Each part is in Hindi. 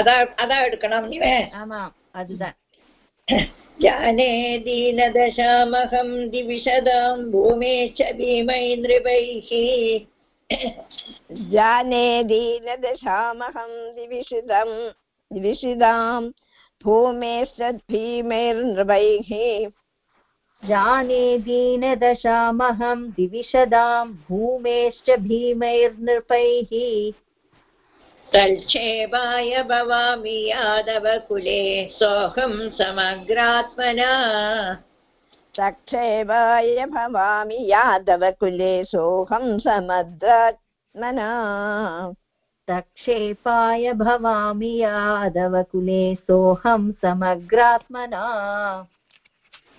அதான் அதான் எடுக்கணும் நீவே ஆமாம் जाने दीनदशामहं दिविशदां भीमै नृपैः जाने दीनदशामहं दिविशदं दिविशिदां भूमेश्चद्भीमैर्नृपैः जाने दीनदशामहं दिविशदां भूमेश्च भीमैर्नृपैः तल्क्षेपाय भवामि यादवकुले सोऽहं समग्रात्मना। सक्षेपाय भवामि यादवकुले सोऽहं समद्रात्मना तक्षेपाय भवामि यादवकुले सोऽहं समग्रात्मना।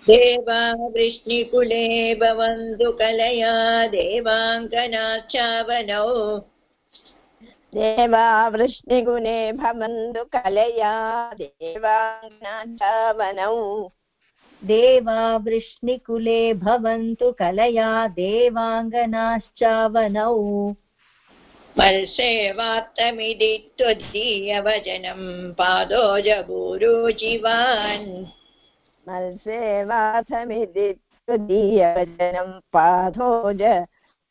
देवा वृष्णिकुले भवन्तु कलया देवाङ्गनाचावनौ देवा वृष्णिगुणे भवन्तु कलया देवाङ्गनाचावनौ देवा वृष्णिकुले भवन्तु कलया देवाङ्गनाश्चावनौ मत्सेवात्तमिति त्वदीयवचनं पादोजगुरुजिवान् मत्सेवाथमिति त्वदीयवचनं पाथोज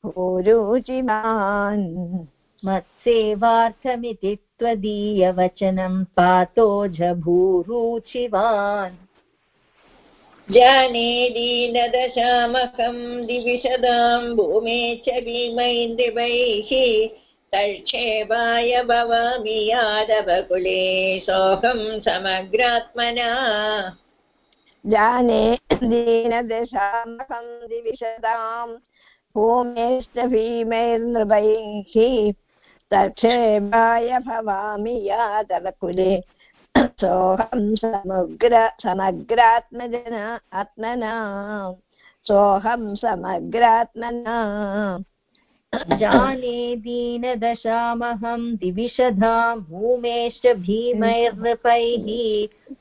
भूरुचिमान् मत्सेवार्थमिति त्वदीयवचनं पातो जभूरुचिवान्। जाने दीनदशामकं दिविशदां भूमे च भीमैन्द्रिवैः तल्क्षेपाय भवामि यादवकुले सोऽहं समग्रात्मना। जाने दीनदशामहं दिविशदां भूमेश्च भीमैर्नृपैः तक्षेपाय भवामि यादवकुले। सोऽहं समग्र, समग्रात्मजना, आत्मना। सोऽहं समग्रात्मना। जाने दीनदशामहं दिविशधां भूमेश्च भीमैर्नृपैः।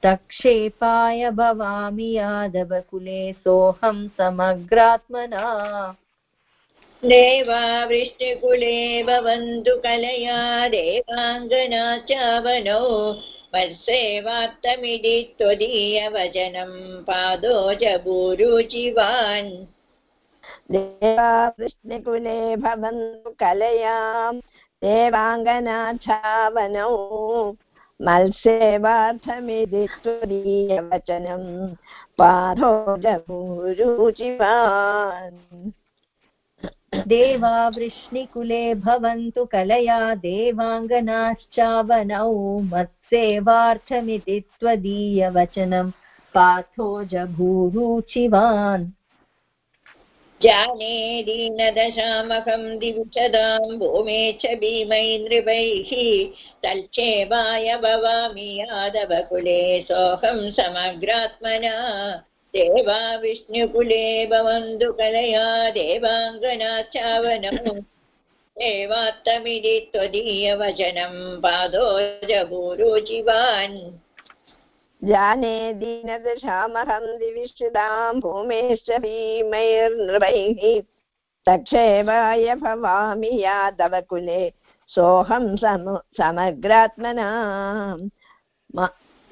तक्षेपाय भवामि यादवकुले। सोऽहं समग्रात्मना। देवा वृष्टिकुले भवन्तु कलया देवाङ्गना च चावनौ मत्सेवात्तमिति त्वदीयवचनं पादोजभूरुचिवान् देवा वृष्णिकुले भवन्तु कलयां देवाङ्गनाच्छावनौ मत्सेवार्थमिति त्वदीयवचनं पाथोजभूरुचिवान् देवा वृष्णिकुले भवन्तु कलया देवाङ्गनाश्चावनौ मत्सेवार्थमिति त्वदीयवचनं। पाथो जभूरुचिवान् जाने दीनदशामहं दिविशदां भूमे च भीमैन्द्रिवैः तल्क्षेपाय भवामि यादवकुले सोऽहं समग्रात्मना। देवा विष्णुकुले भवन्तु कलया देवाङ्गनाचावनौ देवात्तमिति त्वदीयवचनं पादोजभूरुचिवान् जाने दीनदशामहं दिविश्रुतां भूमेश्च भीमैर्नृपैः। तक्षेपाय भवामि या यादवकुले सोऽहं सम समग्रात्मना म-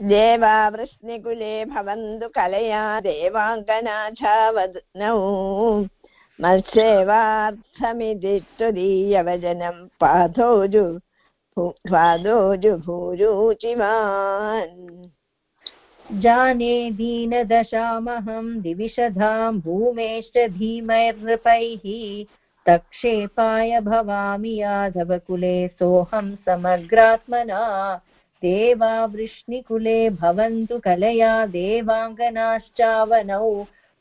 देवा वृष्णिकुले भवन्तु कलया देवाङ्गनाछावनौ मत्सेवार्थमिति त्वदीयवचनं पाथोजु पादोजु भूरुचिवान् जाने दीनदशामहं दिविशधां भूमेश्च धीमैर्नृपैः तक्षेपाय भवामि यादवकुले सोऽहं समग्रात्मना। देवा वृष्णिकुले भवन्तु कलया देवाङ्गनाश्चावनौ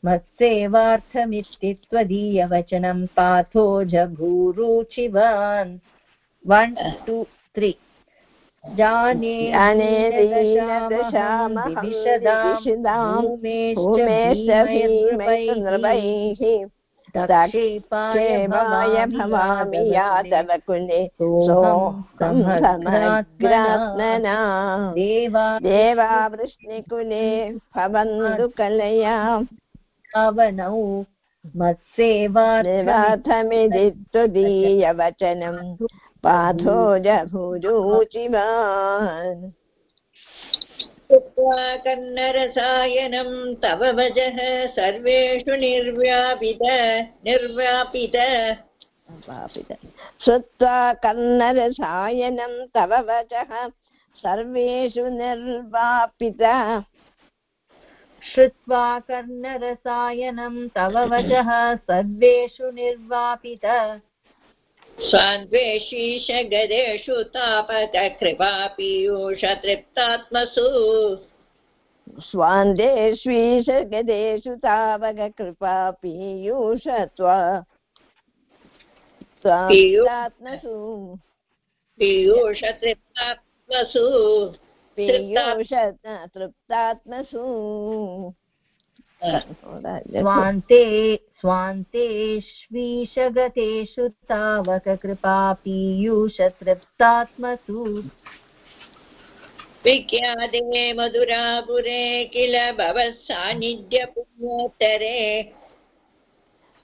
मत्सेवार्थमिति त्वदीयवचनं पाथो जभूरुचिवान् वन् टु त्री जाने दीनदशामहं क्षेमाय भवामि यादव कुले सोऽहं देवा देवा वृष्णिकुले भवन्तु कलया मत्सेवार्थमिति निवाथमिति त्वदीयवचनं पाथोज भुरुचिमान् कृत्वा कन्नरसायनं तव वजः सर्वेषु निर्व्यापित निर्व्यापित। श्रुत्वा कन्नरसायनं तव वचः सर्वेषु निर्वापित श्रुत्वा कर्णरसायनं तव वचः सर्वेषु निर्वापित स्वान्वेषीश गदेषु तापककृपापीयूष तृप्तात्मसु स्वान्देष्वीषगदेषु तावककृपा पीयूष त्वा त्वात्मसु पीयूष तृप्तात्मसु पीयूष तृप्तात्मसु। स्वान्ते स्वान्तेष्वीशगतेषु तावककृपा पीयूषतृप्तात्मसु विख्याते मधुरापुरे किल भवः सान्निध्यपुण्योत्तरे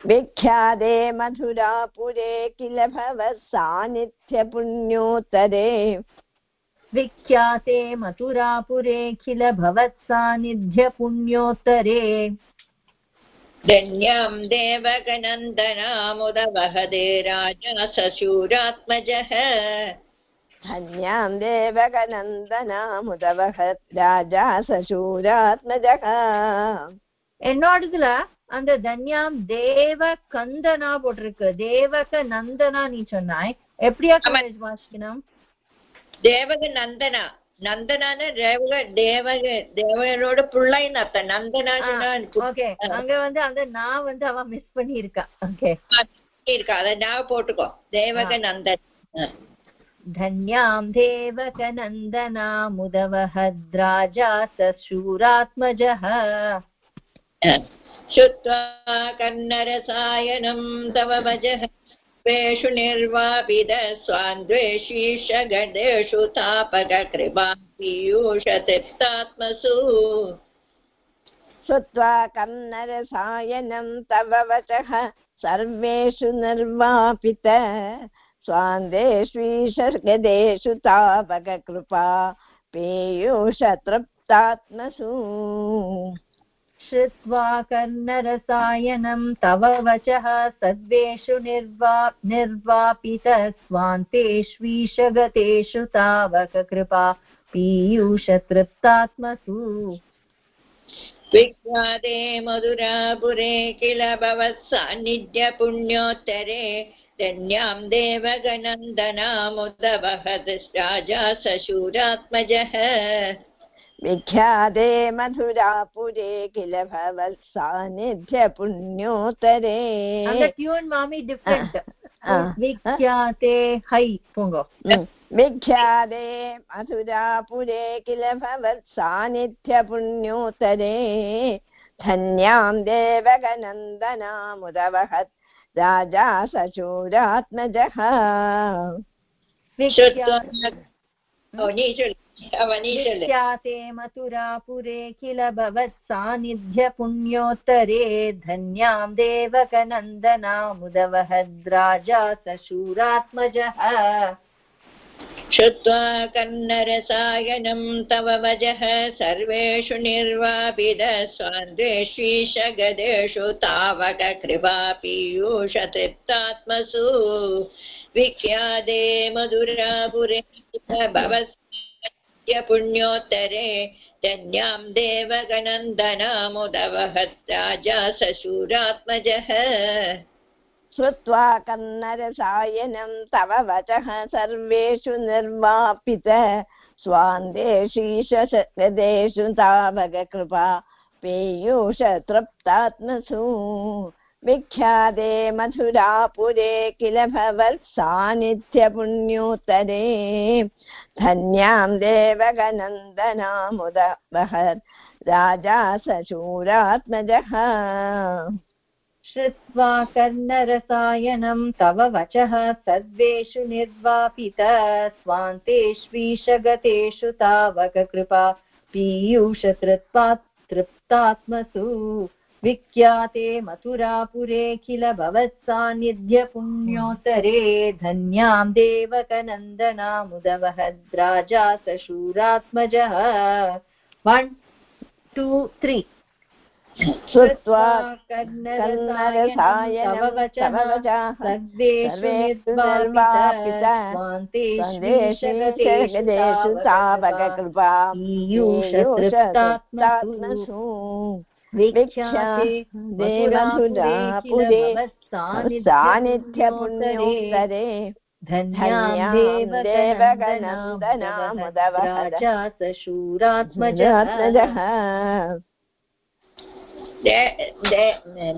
विख्याते मधुरापुरे किल भवः सान्निध्यपुण्योत्तरे विख्याते मथुरापुरेऽखिल भवत्सान्निध्यपुण्योत्तरे धन्यां देवकनन्दनामुदवहदे राजा सशूरात्मजः धन्यां देवकनन्दनामुदवहत् राजा सशूरात्मजः என்னோடதுல அந்த தன்யாம் தேவ கந்தனா போட்டிருக்கு தேவக நந்தனா நீ சொன்னாய் எப்படியா காலேஜ் வாசிக்கணும் தேவக நந்தனா நந்தனான தேவக தேவக தேவனோட பிள்ளைன்னு அர்த்தம் நந்தனா ஓகே அங்க வந்து அந்த நான் வந்து அவன் மிஸ் பண்ணி இருக்கா ஓகே இருக்கா அதை நான் போட்டுக்கோ தேவக நந்தன் धन्यां देवकनन्दनामुदवहद्राजा सशूरात्मजः श्रुत्वा कन्नरसायनं तव वजः स्वेषु निर्वापित स्वान्द्वेषीषगदेषु तापककृपा पीयूषतिप्तात्मसु श्रुत्वा कन्नरसायनं तव वचः सर्वेषु निर्वापित। स्वान्देष्वीषर्गदेषु तावककृपा पीयूषतृप्तात्मसु श्रुत्वा कर्णरसायनं तव वचः सर्वेषु निर्वा निर्वापित स्वान्तेष्वीषगतेषु तावककृपा पीयूषतृप्तात्मसु। विख्याते मधुरापुरे किल भवत्सान्निध्यपुण्योत्तरे धन्यां देवगनन्दनामुदवहत् राजा सशूरात्मजः। विख्याते मधुरापुरे किल भवत्सान्निध्यपुण्योतरे ट्यून् विख्याते है पुङ्गो विख्याते मधुरापुरे किल भवत्सान्निध्यपुण्योतरे धन्यां देवगनन्दनामुदवहत् राजा सचूरात्मजः विख्याते मथुरापुरे किल भवत्सान्निध्यपुण्योत्तरे धन्यां देवकनन्दनामुदवहद्राजा सशूरात्मजः। श्रुत्वा कन्नरसायनं तव वजः सर्वेषु निर्वापिद स्वान्द्वेष्वीषगदेषु तावककृपा पीयूषतृप्तात्मसु विख्याते मधुरापुरे भवस्य पुण्योत्तरे धन्यां देवगनन्दनामुदवहत् राजा सशूरात्मजः श्रुत्वा कन्नरसायनं तव वचः सर्वेषु निर्वापित स्वान्देशीशदेषु तावककृपा पेयूष तृप्तात्मसु विख्याते मथुरापुरे किल भवत्सान्निध्यपुण्योत्तरे धन्यां देवगनन्दनामुद वहत् राजा सशूरात्मजः। श्रुत्वा कर्णरसायनं तव वचः सर्वेषु निर्वापित। स्वान्तेष्वीशगतेषु तावककृपा। पीयूषतृप्ता तृप्तात्मसु। विख्याते मथुरापुरे किल भवत्सान्निध्यपुण्योत्तरे धन्यां देवकनन्दनामुदवहद्राजा सशूरात्मजः। वन् टु त्री श्रुत्वा तावककृपा ईयुषतृप्तात्मसु। विख्याते देवधुरापुरे सान्निध्यपुण्योत्तरे धन्यां देवगणन्दनामुदवः सशूरात्मजः रात्मजः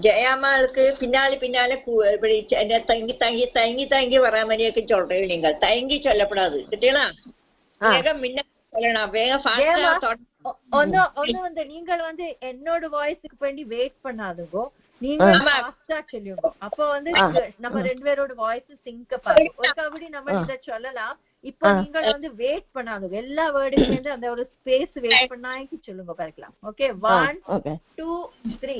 ஜெயாமாளுக்கு பின்னால பின்னால கு- இப்படி ச- என்ன தங்கி தங்கி தங்கி தங்கி வர மாதிரியே சொல்றீங்க நீங்கள் தயங்கி சொல்லப்படாது கிட்டீங்களா ஆ. வேகம் முன்ன சொல்லணும் வேகம் ஜெயம்மா, ஃபாஸ்டா ஒ- ஒன்னு ஒன்னு வந்து நீங்கள் வந்து என்னோட வாய்ஸ்க்கு வேண்டி வெயிட் பண்ணாதுங்க. நீங்க ஃபாஸ்டா சொல்லுங்க. அப்ப வந்து நம்ம ரெண்டு பேரோட வாய்ஸ் சிங்க் அப் ஆகும் ஒரு கபடி நம்ம இத சொல்லலாம். இப்போ நீங்க வந்து வெயிட் பண்ணாதுங்க. எல்லா வேர்டுக்கும் வந்து அந்த ஒரு ஸ்பேஸ் வெயிட் பண்ணாய்க்கு சொல்லுங்க. பார்க்கலாம். ஓகே 1 2 3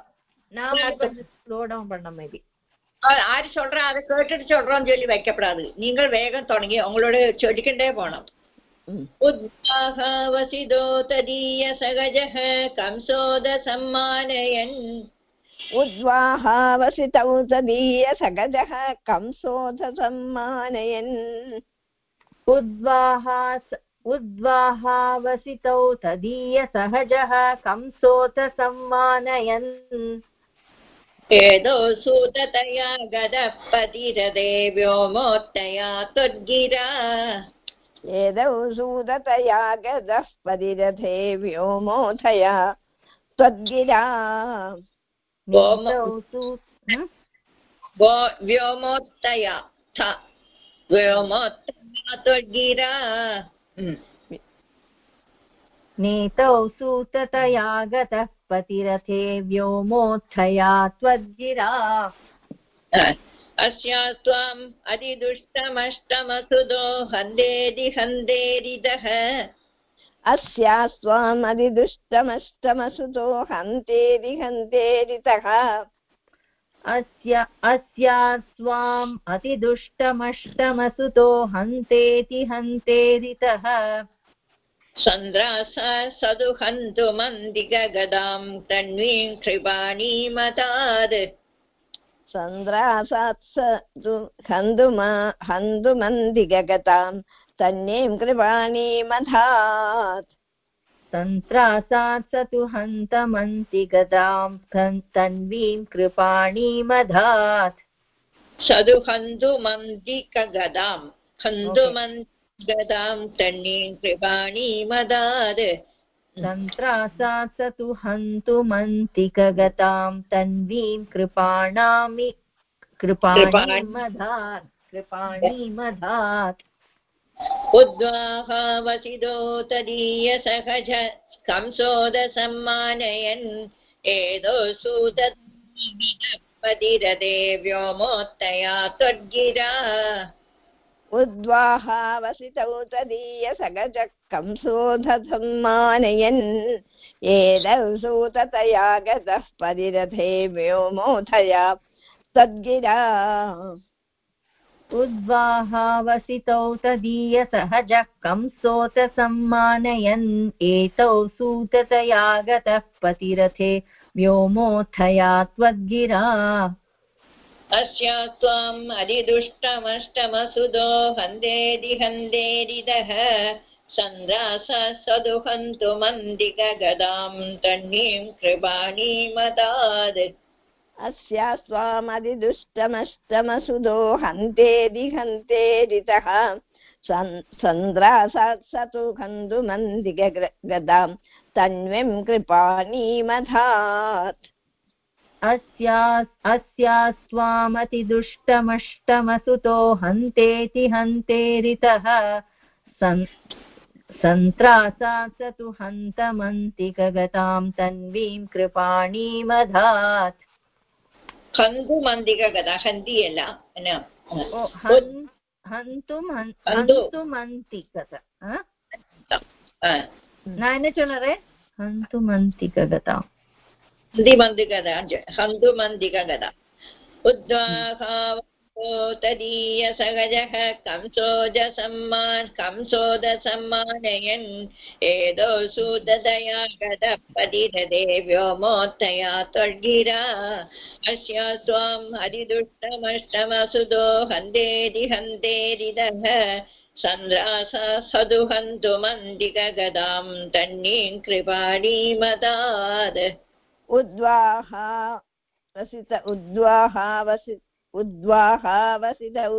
நாம் ஸ்லோ டவுன் பண்ண மேபி ആര് ചൊല്ലാ അത് കേട്ടിട്ട് ചൊല്ലാന്ന് ചൊല്ലി വയ്ക്കപ്പെടാതെ നിങ്ങൾ വേഗം തുടങ്ങി ഉങ്ങളോട് ചൊല്ലിക്കണ്ടേ പോണം ഉദ്വസിതോ തദീയ സഹജ കംസോദ സമ്മാനയൻ ഉദ്വാഹാവസിതൗ തദീയ സഹജ കംസോദ സമ്മാനയൻ ഉദ്വാഹാ ഉദ്വാഹാവസിതൗ തദീയ സഹജ കംസോത സമ്മാനയൻ एदौ सुततया गदः पतिरदे व्योमोत्तया त्वद्गिरा। एदौ सुततया गदः पतिरथे व्योमोथया त्वद्गिरा व्योमोत्तया व्योमोत्तया त्वद्गिरा। नीतौ सूततया गतः पतिरथे व्योमोत्थया त्वद्गिरा। अस्या त्वाम् अतिदुष्टमष्टमसुदो हन्देदि हन्देरिदः अस्यास्त्वामधिदुष्टमष्टमसुतो हन्तेरि हन्तेरितः। अस्य अस्या स्वाम् अतिदुष्टमष्टमसुतो हन्तेति हन्तेरितः। सन्द्रासा सदु हन्तु मन्दिगगदाम् तन्वीम् कृपाणीमताद् सन्द्रासात्स तु हन्तुमा हन्तुमन्दिगगतां तन्नीं कृपाणीमधात् तन्त्रासात् स तु हन्तमन्ति गदाम् तन्- तन्वीम् कृपाणीमधात् सदु हन्तु मन्दिकगदाम् हन्तु मन्दिगदाम् तन्वीम् कृपाणीमदाद् तन्त्रासात् स तु हन्तुमन्तिकगताम् तन्वीम् कृपाणामि कृपाणीमधात् कृपाणीमधात् उद्वाहावसिदो तदीयसहज कंसोदसम्मानयन् एदो व्योमोत्तया त्वद्गिरा। उद्वाहावसितौ तदीयसगजः कंसोधसम्मानयन् एदौ सूततया गतः परिरथे व्योमोथया तद्गिरा। उद्वाहावसितौ तदीयसहजः कंसोत सम्मानयन् एतौ सूततया गतः पतिरथे व्योमोत्थया त्वद्गिरा अस्या त्वाम् अधिदुष्टमष्टमसुदो हन्देदि हन्देरिदः। सन्द्रास सदुहन्तु मन्दिकगदाम् तण्णीम् कृपाणीमदाद् अस्या स्वामदिदुष्टमष्टमसुदो हन्तेदि हन्तेरितः सन्द्रासात् स तु खन्दुमन्दिगदाम् तन्वीं कृपाणीमधात् अस्या स्वामतिदुष्टमष्टमसुतो हन्तेति हन्तेरितः। सन्त्रासा स तु हन्तमन्तिकगतां तन्वीं कृपाणीमधात्। हन्तुमन्तिकगता हन्ति एल हन्तुमन्तिकगत नायनचोलरे हन्तुमन्तिकगता। हन्तिमन्दिकदा हन्तुमन्दिकगदा उद्वाहावो तदीयसहजः कंसोजसम्मान् कंसोदसम्मानयन् एदौ सुददया गतः पतितदे व्योमोत्तया त्वड्गिरा अस्या त्वाम् हरिदुष्टमष्टमसुदो हन्तेरि हन्तेरिदः सन्द्रास सदुहन्तु मन्दिकगदां तन्नीं कृपाणीमदात् उद्वाहा वसित उद्वाहावसि उद्वाहावसितौ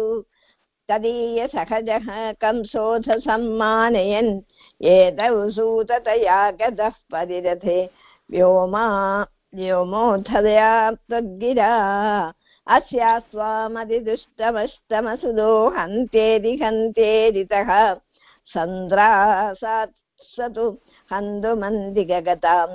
तदीयसहजः कंसोऽथ सम्मानयन्। एतौ सूततया गतः परिरथे। व्योमा व्योमोऽथया त्वद्गिरा अस्या स्वामदिदुष्टमष्टमसुदो हन्तेरि हन्तेरितः सन्द्रासात् स तु हन्तुमन्दिगगताम्।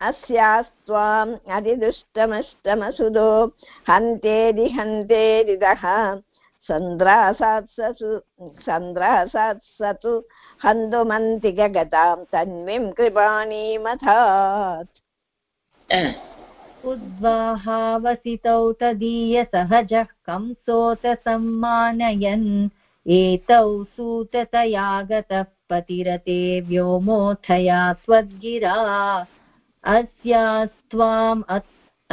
अस्यास्त्वाम् अतिदुष्टमष्टमसुदो। हन्तेरि हन्तेरिदः सन्द्रासात् ससु सन्द्रासात् स तु हन्तुमन्तिगगतां तन्वीं कृपाणीमथात्। उद्वाहावसितौ तदीयसहजः कंसोत सम्मानयन्। एतौ सूततया गतः पतिरते व्योमोऽथया त्वद्गिरा अस्यास्त्वाम्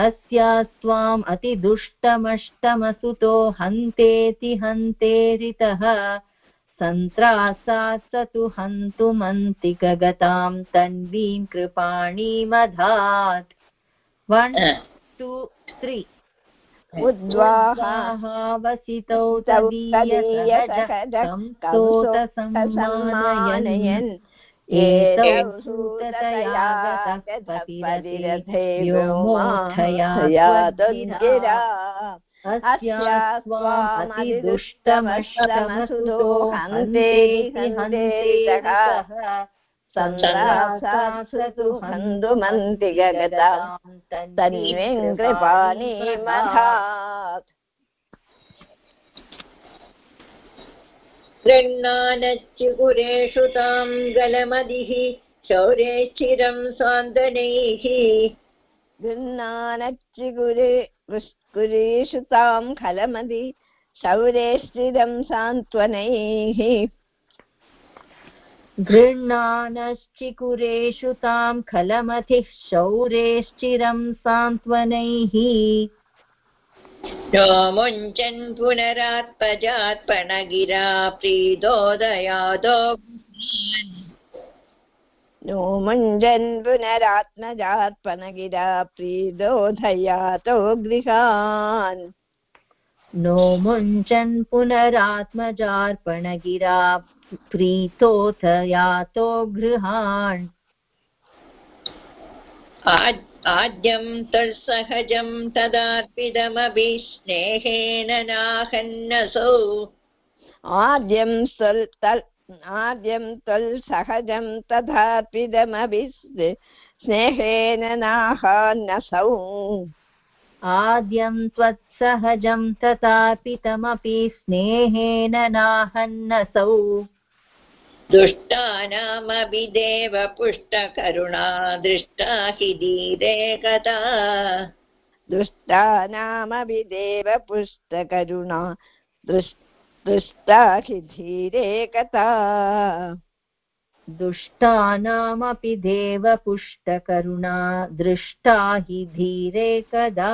अस्यास्त्वाम् अतिदुष्टमष्टमसुतो हन्तेति हन्तेरितः। सन्त्रासात् स तु हन्तुमन्तिकगतां तन्वीं कृपाणीमधात् वन् टु त्री उद्वाहावसितौ तदीयसहजं तदीयसहजः एतौ सूततया गतः परिरथे व्योमोऽथया त्वद्गिरा अस्या स्वामतिदुष्टमष्टमसुतो हन्तेति स तु गलमदिः शौर्यैश्चिरं स्वान्दनैः गृह्णानच्चिगुरे कुरेषु तां खलमदि शौरेश्चिरं सान्त्वनैः। गृह्णानश्चिकुरेषु तां खलमथिः शौरेश्चिरं सान्त्वनैः। मुञ्चन् पुनरात्पजात्पणगिरा प्रीतोदयादो। नो मुञ्जन् पुनरात्मजात्पनगिरा प्रीदोधयातो गृहान्। नो मुञ्चन् पुनरात्मजार्पणगिरा प्रीतोऽथ यातो गृहान्। आद्यं तत्सहजं तदार्पितमपि स्नेहेन नाहन्नसौ। आद्यं स्वल् तल् आद्यं त्वल् सहजं तथार्पितमपि स्नेहेन नाहान्नसौ। आद्यं त्वत्सहजं तथापितमपि स्नेहेन नाहन्नसौ। दुष्टानामभिदेव पुष्टकरुणा दृष्टा हि धीरे कदा दुष्टानामभिदेव पुष्टकरुणा दृष्टा हि धीरे कथा दुष्टानामपि देवपुष्टकरुणा दृष्टा हि धीरे कदा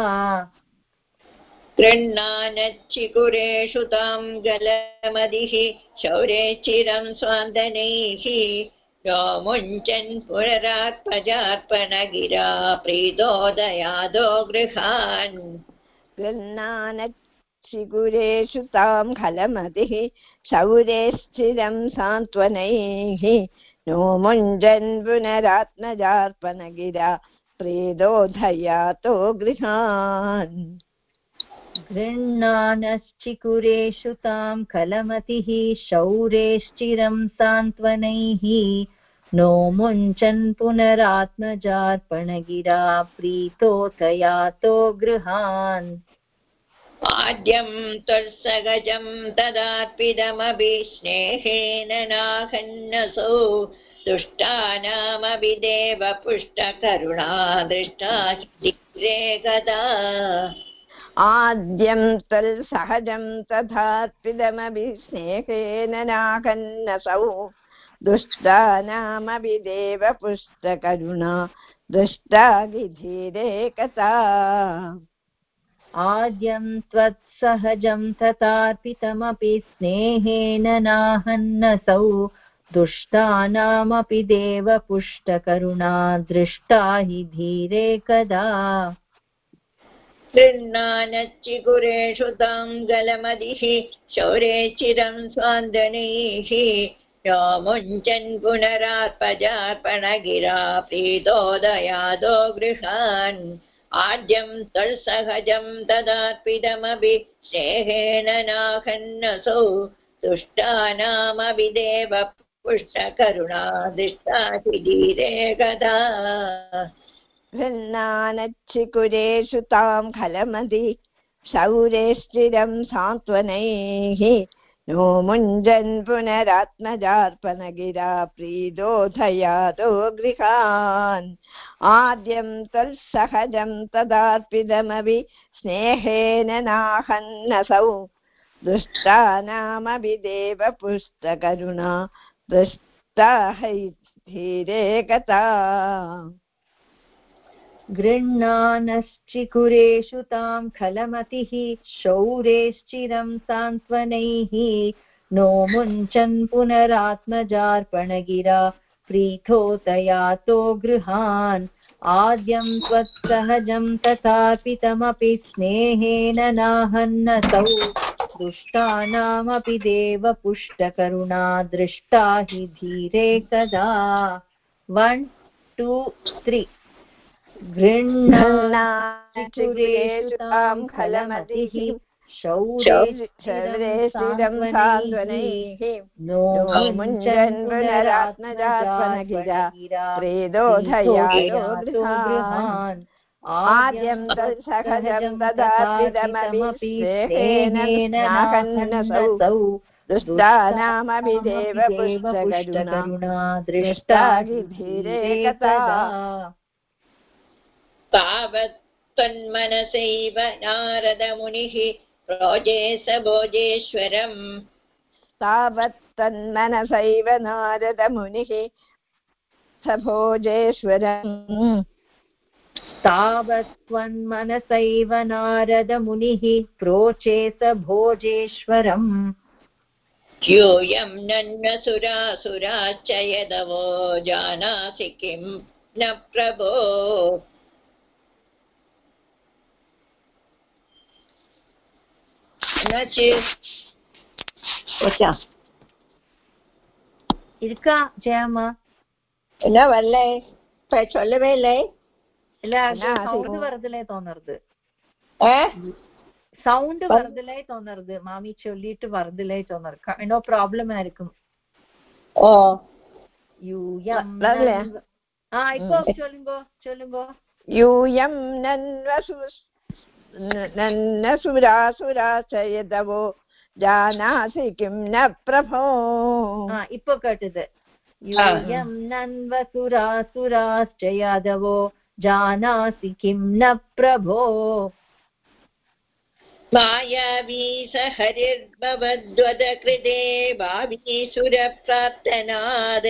गृह्णानच्चिकुरेषु तां गलमदिः शौरे चिरं स्वान्दनैः। यो मुञ्चन् पुनरात्मजार्पणगिरा प्रीतोदयादो गृहान्। गृह्णानच्छिगुरेषु तां खलमतिः शौरे स्थिरं सान्त्वनैः। नो मुञ्जन् पुनरात्मजार्पणगिरा प्रेदोधयातो गृहान्। गृह्णानश्चिकुरेषु तां कलमतिः, शौरेश्चिरं सान्त्वनैः, नो मुञ्चन् पुनरात्मजार्पणगिरा प्रीतो तयातो गृहान्। आद्यं त्वत्सहजं तदार्पितमभि स्नेहेन नाहन्नसौ दुष्टानामभिदेव पुष्टकरुणा दृष्टा गदा। आद्यं तल्सहजं तथात्विदमभि स्नेहेन नाकन्नसौ दुष्टानामपि देवपुष्टकरुणा दृष्टा कथा आद्यं त्वत्सहजं तथार्पितमपि स्नेहेन नाहन्नसौ दुष्टानामपि देवपुष्टकरुणा दृष्टा हि धीरे कदा गृह्णानच्चिकुरेषु तां गलमदिः शौरे चिरं स्वान्दनैः। यो मुञ्चन् पुनरात्मजार्पणगिरा प्रीतोदयादो गृहान्। आद्यं तत्सहजं तदार्पितमपि स्नेहेन नाहन्नसौ। दुष्टानामभिदेव पुष्टकरुणा दृष्टाधिधीरे गदा। गृह्णानच्छिकुरेषु तां खलमदि शौरे स्थिरं सान्त्वनैः नो मुञ्जन् पुनरात्मजार्पणगिरा प्रीदोधयातो गृहान्। आद्यं तत्सहजं तदार्पितमपि, स्नेहेन नाहन्नसौ। दुष्टानामपि देवपुस्तकरुणा दृष्टा है धीरे गृह्णानश्चिकुरेषु तां खलमतिः, शौरेश्चिरं सान्त्वनैः, नो मुञ्चन् पुनरात्मजार्पणगिरा प्रीथो तयातो गृहान्। आद्यं त्वत्सहजं तथापितमपि स्नेहेन नाहन्नसौ। दुष्टानामपि देवपुष्टकरुणा दृष्टा हि धीरे कदा वन् टु त्री गृह्णाचिकुरेषु तां खलमतिः नो गृहान् आद्यं तत्सहजं तदार्पितमपि स्नेहेन नाहन्नसौ दुष्टानामपि देवपुष्टकरुणा दृष्टा कथा तावत् त्वन्मनसैव नारदमुनिः रोज़े स भोजेश्वरम्। तावत् तन्मनसैव नारदमुनिः स भोजेश्वरम् तावत् त्वन्मनसैव नारदमुनिः प्रोचे स भोजेश्वरम् यूयं नन्वसुरासुराश्च यदवो जानासि किं न प्रभो। என்னாச்சு ஓச்சா இருக்கா ஜெயம்மா என்ன வரல இப்ப சொல்லவே இல்லை இல்ல എന്നാ സൗണ്ട് അത് വെറുതെ തോന്നരുത് ஆ? സൗണ്ട് വെറുതെ തോന്നരുത് മാമി ചൊല്ലിട്ട് വെറുതെ തോന്നരുത് കൈൻഡ് ഓഫ് പ്രോബ്ലം ആയിരിക്കും ஓ യൂയം വരല്ലേ? ആ ഇപ്പൊ ചൊല്ലുമ്പോ ചൊല്ലുമ്പോ യൂയം നന്വസു न सुरासुराश्च यदवो जानासि किं न प्रभो இப்போ கேட்டது यूयं नन्वसुरासुराश्च यादवो जानासि किं न प्रभो मायावी सहरिर्भवद्वदकृते भावीसुरप्रार्थनाद्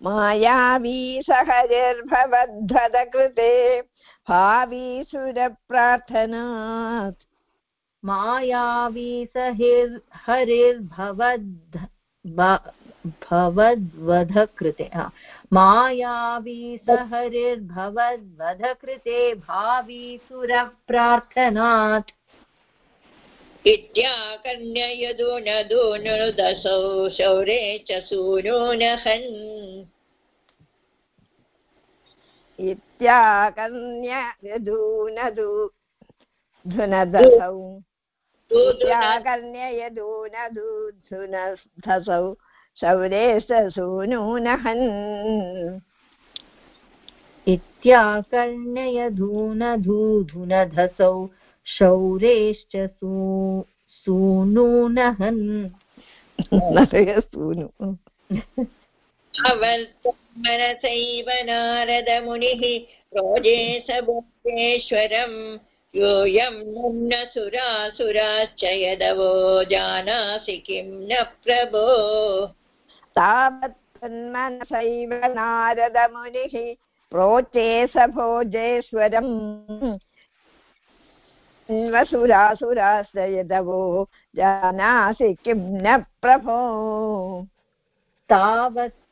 मायावी सहरिर्भवध्वदकृते भावीसुरप्रार्थनात् मायावी सहिर् हरिर्भवद् भवद्वधकृते। मायावी सहरिर्भवद्वधकृते भावीसुरप्रार्थनात् इत्याकर्ण्ययदो न दूनुदसौ शौरे च सूनो न हन् इत्याकर्ण्य यदूनदु धुनदसौ इत्याकर्ण्य यदूनदु। धुनधसौ शौरेश सूनूनहन् इत्याकर्ण्ययधूनधूधुनधसौ शौरेश्च सूनूनहन्। सूनु अवर्तमनसैव नारदमुनिः रोज़े स भुवनेश्वरम् योऽयं न सुरासुराश्च यदवो जानासि किं न प्रभो। तावत्तन्मनसैव नारदमुनिः प्रोचे स भोजेश्वरम् वसुरासुराश्च यदवो जानासि किं न प्रभो।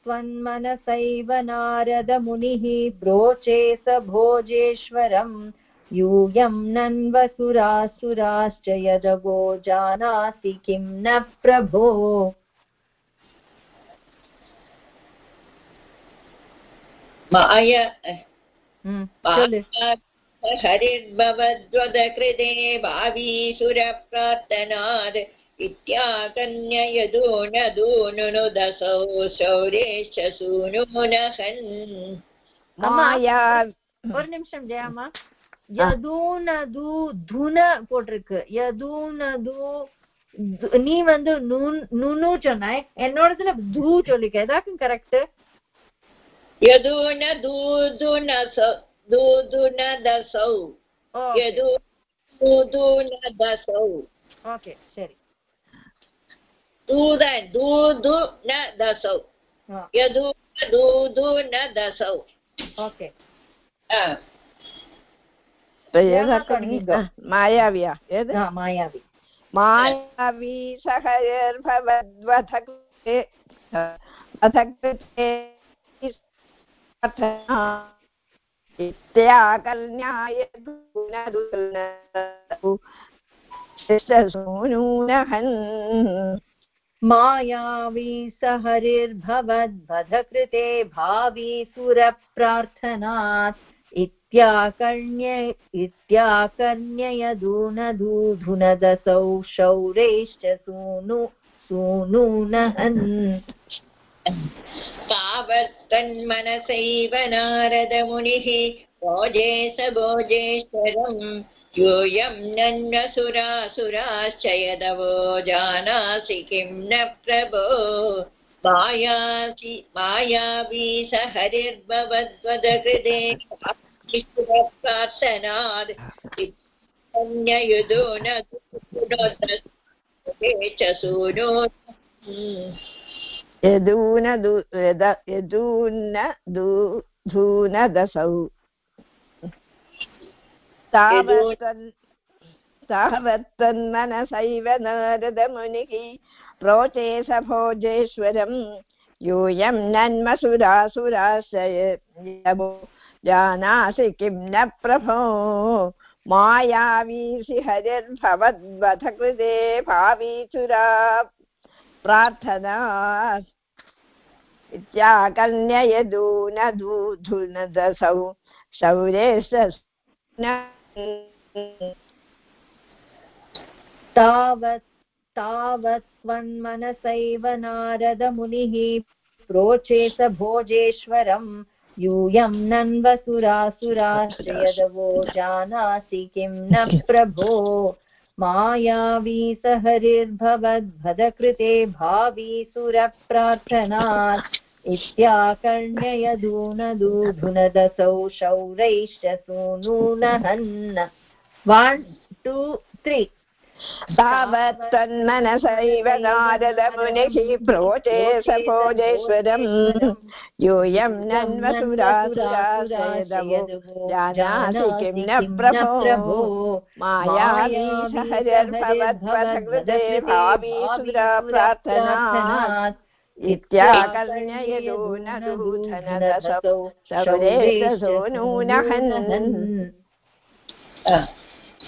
त्वन्मनसैव नारदमुनिः ब्रोचे स भोजेश्वरम्। यूयं नन्वसुरासुराश्च यदवो जानाति किं न प्रभो। हम्म, हरिर्भवद्वदकृते भावीसुरप्रार्थनात् इत्याकन्य यदो न दूनुदसौ शौरेश्च सूनो न हन् மாயா ஒரு நிமிஷம் ஜெயாமா யதூனது துன போட்டிருக்கு யதூனது து- நீ வந்து நுண்- நுணு சொன்னாய் என்னோடதுல தூ சொல்லிக்க ஏதாக்கும் கரெக்ட் यदो न दूदुनसौ दूदुनदसौ यदु दूदुनदसौ ஓகே சரி दसौ। यदु दूधु न दसौ। मायावी मायावी। सहयर्भवद्वथ मायावी सहरिर्भवद्वधकृते भावी सुरप्रार्थनात्। इत्याकर्ण्य इत्याकर्ण्ययदूनदूधुनदसौ शौरेश्च सूनु सूनूनहन् तावत्तन्मनसैव नारदमुनिः भोजे स भोजेश्वरम्। यूयं नन्नसुरासुराश्च यदवो जानासि किं न प्रभो। मायासि मायावी स हरिर्भवद्वदकृते प्रार्थनाद् अन्ययुधो न च सूनो। यदून यदून्न धूनदसौ। तावत्तन् तावत्तन्मनसैव नारदमुनिः प्रोचे स भोजेश्वरम् यूयं नन्मसुरासुराश्रयबो जानासि किं न प्रभो। मायावीसि हरिर्भवद्वथकृते भावीचुरा। प्रार्थना इत्याकन्ययदूनदूधुनदसौ शौरेश तावत् तावत्त्वन्मनसैव नारदमुनिः प्रोचे स भोजेश्वरम् यूयं नन्वसुरासुराश्रयदवो जानासि किं न प्रभो? मायावी सहरिर्भवद्भदकृते भावी सुरप्रार्थनात् इत्याकर्ण्ययदूनदूधुनदसौ शौरैश्च सूनूनहन् वन् टु त्री तावत् तन्मनसैव नारदमुनिः प्रोचे सभोजेश्वरम् यूयं नन्वसुरासुराश्रयदवो किं न प्रभो। मायावी सहजर्भवद्वधकृते भावी सुरा प्रार्थनात् इत्याकर्ण्ययदो न दूधनदसौ शबरेशसो नूनहन्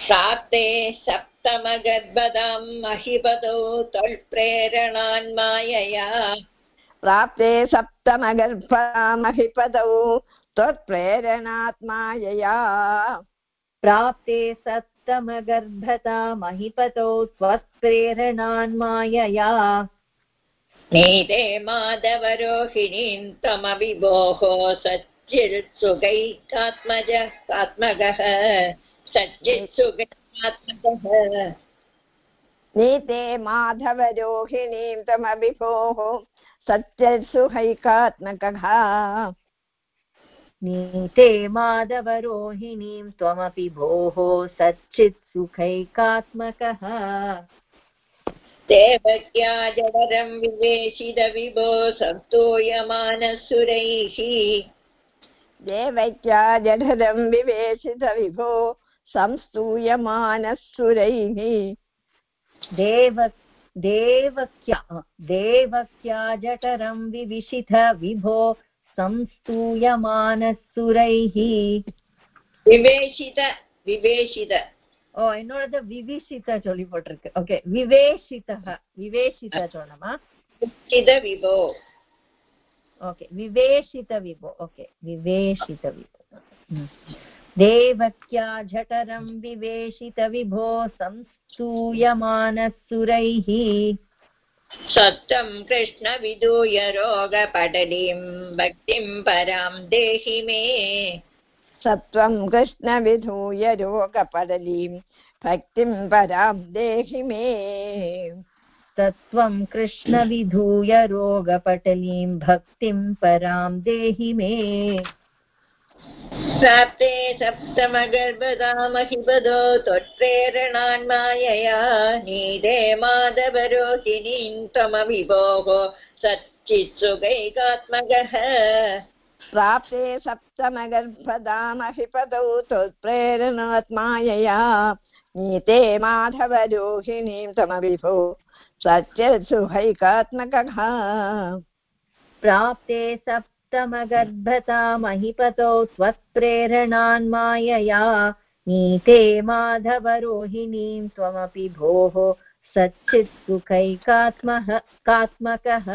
प्राप्ते सप्तमगर्भदां महिपतौ त्वल्प्रेरणान्मायया प्राप्ते सप्तमगर्भामहिपदौ त्वत्प्रेरणात्मायया प्राप्ते सप्तमगर्भता महिपतौ त्वत्प्रेरणान्मायया नीते माधवरोहिणीं त्वमविभोः सच्चित्सुखैकात्मजः सच्चित्सुखैकात्मजः नीते माधवरोहिणीं तमभिभोः सत्यसुहैकात्मकः नीते माधवरोहिणीं त्वमपि भोः सच्चित्सुखैकात्मकः देवक्या जडरं विवेशितविभो संस्तूयमानसुरैः देवैक्या जठरं विवेशितविभो संस्तूयमानः सुरैः देव देवक्या देवक्या जठरं विविशिथ विभो संस्तूयमानसुरैः विवेशित विवेशित। ஓ என்னோடது விவிசித சொல்லி போட்டிருக்கு ஓகே விவேஷிதः விவேஷித சொல்லணுமா चिदविभो ओके विवेशितविभो ओके विवेशितविभो हम्म। देवक्या झटरं विवेशितविभो संस्तूयमानः सत्त्वं कृष्णविदूय रोगपटलीं भक्तिं परां देहि मे सत्त्वं कृष्णविधूय रोगपडलीं भक्तिं परां देहि मे। तत्त्वं कृष्णविधूय रोगपटलीं भक्तिं परां देहि मे। प्राप्ते सप्तमगर्भदामहिपदो त्वत्प्रेरणान्मायया नीदे माधवरोहिणीं त्वमविभोः सच्चित्सुखैकात्मकः प्राप्ते सप्तमगर्भदामहिपदौ त्वत्प्रेरणात्मायया नीते माधवरोहिणीं तमविभो सत्यसुहैकात्मकः प्राप्ते सप्तमगर्भता महिपतौ त्वत्प्रेरणान्मायया। नीते माधवरोहिणीं त्वमपि भोः सच्चित्सुखैकात्मः कात्मकः।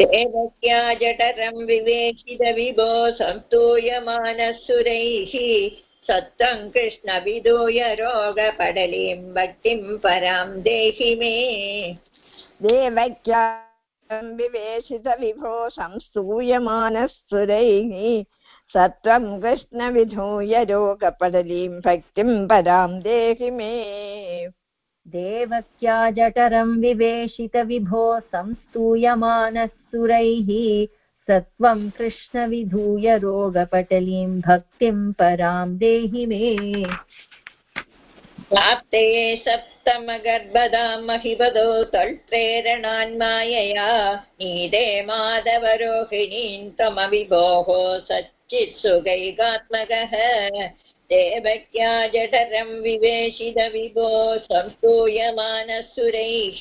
देवक्या जठरं विवेशितविभो संस्तूयमानः सुरैः सत्त्वं कृष्णविदूय रोगपडलीं भक्तिं परां देहि मे। देवैक्यां विवेशितविभो संस्तूयमानः सुरैः सत्त्वं कृष्णविधूय रोगपडलीं भक्तिं परां देहि मे। देवक्या जठरं विवेशितविभो संस्तूयमानः सुरैः सत्त्वं कृष्णविधूय रोगपटलीं भक्तिं परां देहि मे। प्राप्ते सप्तमगर्भदां महिपदो त्वल्प्रेरणान्मायया नीदे माधवरोहिणीं त्वमविभोः सच्चित्सुखैकात्मकः देवक्या जठरं विवेशितविभो संस्तूयमानः सुरैः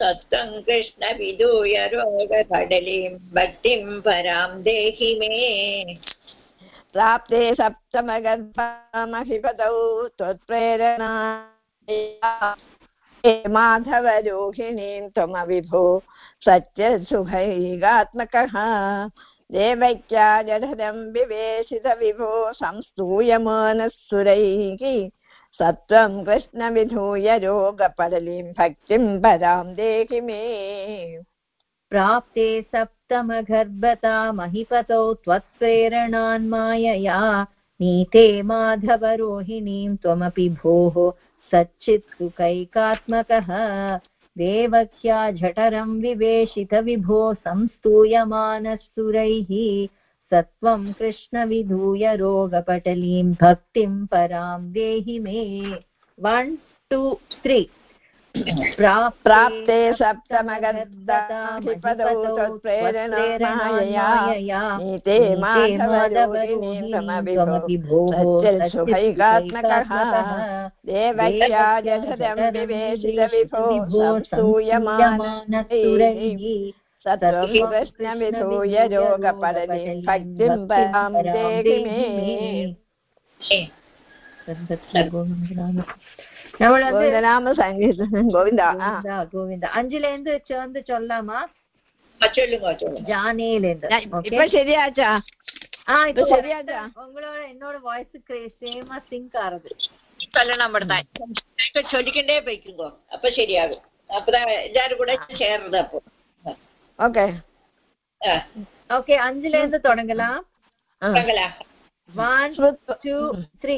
तत्त्वं कृष्णविदूय रोगपडलीं भक्तिं परां देहि मे। प्राप्ते सप्तमगर्भामहिपदौ त्वत्प्रेरणा माधवरोहिणीं त्वमविभो सत्यसुखैगात्मकः देवैक्या जठरं विवेशितविभो संस्तूयमानः सुरैः सत्त्वं कृष्णविधूय रोगपडलीं भक्तिं परां देहि मे। प्राप्ते सप्तमगर्भता महिपतौ त्वत्प्रेरणान्मायया नीते माधवरोहिणीं त्वमपि भोः सच्चित्सुकैकात्मकः देवक्या विवेशित विवेशितविभो संस्तूयमानस्तुरैः सत्त्वं कृष्णविधूय रोगपटलीं भक्तिं परां देहि मे। वन् टु त्री प्राप्ते सप्तमगर्भताधिपतौ त्वत्प्रेरणामायया नीते सच्चित्सुखैकात्मकः देवक्या जठरं विवेशितविभो योगपरलीं भक्तिं परां देहि मे நம்மள வந்து கோவிந்தநாம சங்கீதம் கோவிந்தா ஆ. கோவிந்தா கோவிந்தா அஞ்சுல இருந்து சேர்ந்து சொல்லலாமா ஆ, சொல்லுங்க சொல்லுங்க ஜானேல இருந்து நான் Okay? இப்ப சரியாச்சா ஆ இப்போ இப்ப சரியாச்சா? உங்களோட என்னோட வாய்ஸ் சேமா சிங்க் ஆறுது சொல்லலாம் மட்டும்தான் இப்ப சொல்லிக்கிட்டே போய்க்குங்க அப்ப சரியாகும் அப்பதான் எல்லாரும் கூட சேர்றது அப்போ ஓகே ஆ, ஓகே அஞ்சுல இருந்து தொடங்கலாம் வாங்களா ஒன் டூ த்ரீ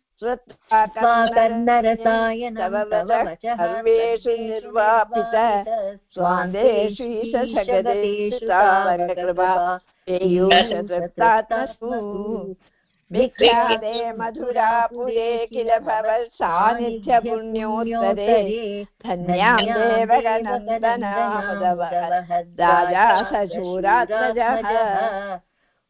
सर्वेषु पेयूषतृप्तात्मसु विख्याते किल भवत् सान्निध्यपुण्योत्तरे धन्यां देवगनन्दनामदवः राजा सशूरात्मजः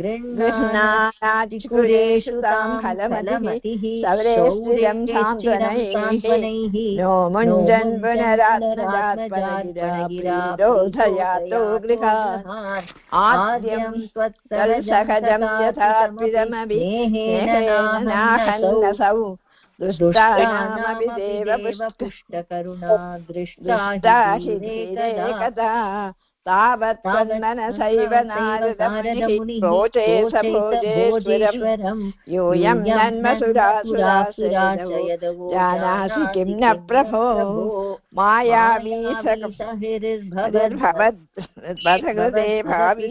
निमध्यात् गृह्णानादिकुरेषु तां फलमतिः सवरेश्चिरं सान्त्वनैः नो मुञ्जन् पुनरात्मजात्मनगिराधयातो गृहान् आद्यं त्वत्सहजं यथार्पितमभिहेनाहन्नसौ दुष्टानामपि देवपुष्टकरुणा दृष्टा तावत् तन्मनसैव नारदमुनिः प्रोचे स भोजेश्वरम् योऽयं नन्मसुरासुरासुराशयदवो जानासि किं न प्रभो। मायावी भावी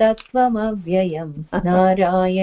तत्त्वमव्ययं नारायण